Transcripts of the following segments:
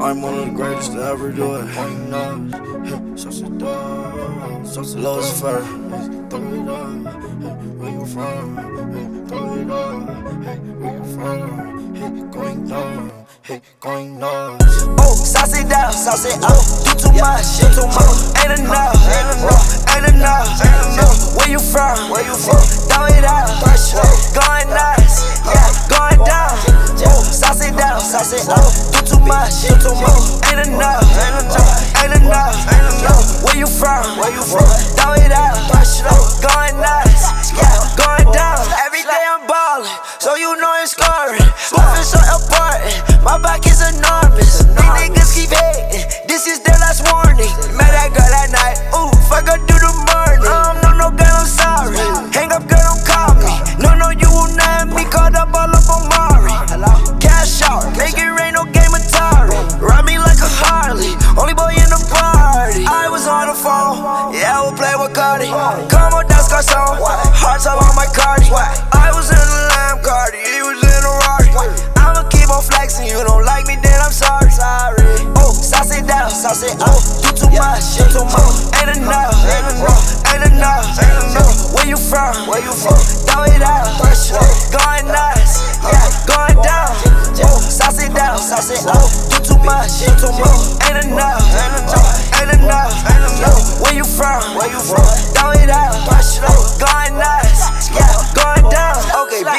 I'm one of the greatest to ever do it. Lowe's Fur. Where you from? Throw it up. Where you from? Hey, Going down. Hey, going down. Oh, sauce it down, sauce it up. Too much, do too much. Ain't enough, ain't enough, ain't enough. Where you from? Where you from? Throw it out, going nuts, yeah, going down. Sauce it down, sauce it up. Do too much, do too much. Ain't enough, ain't enough, ain't enough. Ain't enough. Where you from? Where you from? Throw it out, enough. Where you from? Where you from? Throw it out, going nuts, yeah, going down. Sauce it down, sauce it up. Do too much, do too much. Ain't enough, ain't enough, ain't enough, ain't enough. Where you from? Where you from? Throw it out, going nuts, yeah,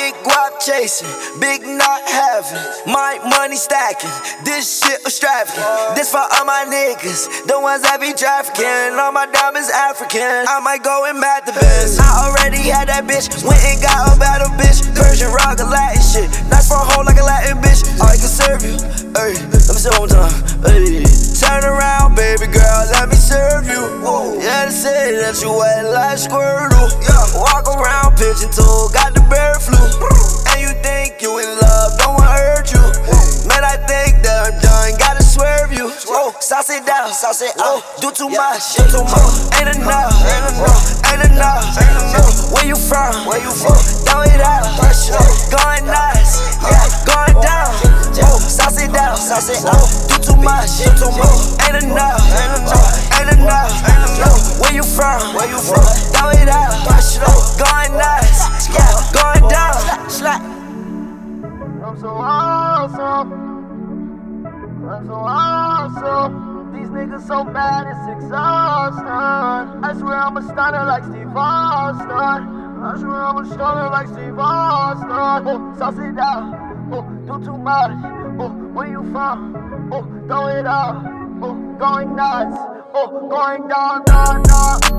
big guap chasing, big not having, my money stacking. This shit extravagant. This for all my niggas, the ones that be trafficking. All my diamonds African. I might go and mad the best. I already had that bitch, went and got a battle bitch. Persian rock a Latin shit, nice for a hoe like a Latin bitch. I can serve you. Hey, let me say one time. Hey, turn around, baby girl, let me serve you. Yeah, they say that you wet like Squirtle. Yeah, around pigeon toe, got the bird flu. And you think you in love, don't wanna hurt you. Man, I think that I'm done, gotta swerve you. Oh, sauce it down, sauce it out. Do too much, do too much. Ain't enough, ain't enough, ain't enough. Where you from? Where you from? Throw it out, going nuts, yeah, going down. Sauce it down, sauce it out. Do too much, do too much. Ain't enough, ain't enough, I'm so awesome. I'm so awesome. These niggas so bad, it's exhausting. I swear I'm a stunner like Steve Austin. I swear I'm a stunner like Steve Austin. Oh, sauce it down. Oh, do too much. Oh, where you from? Oh, throw it up. Oh, going nuts. Oh, going down, down, down.